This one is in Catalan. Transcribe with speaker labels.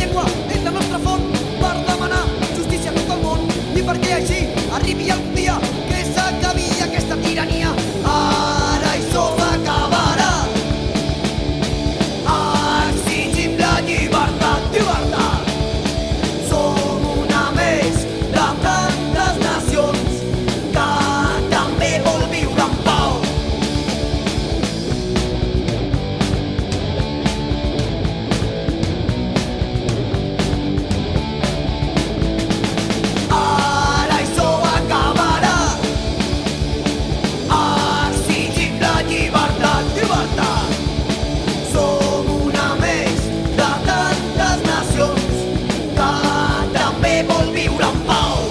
Speaker 1: llengua és la nostra font per demanar justícia a tot el món. I perquè així arribi el dia bol più lampao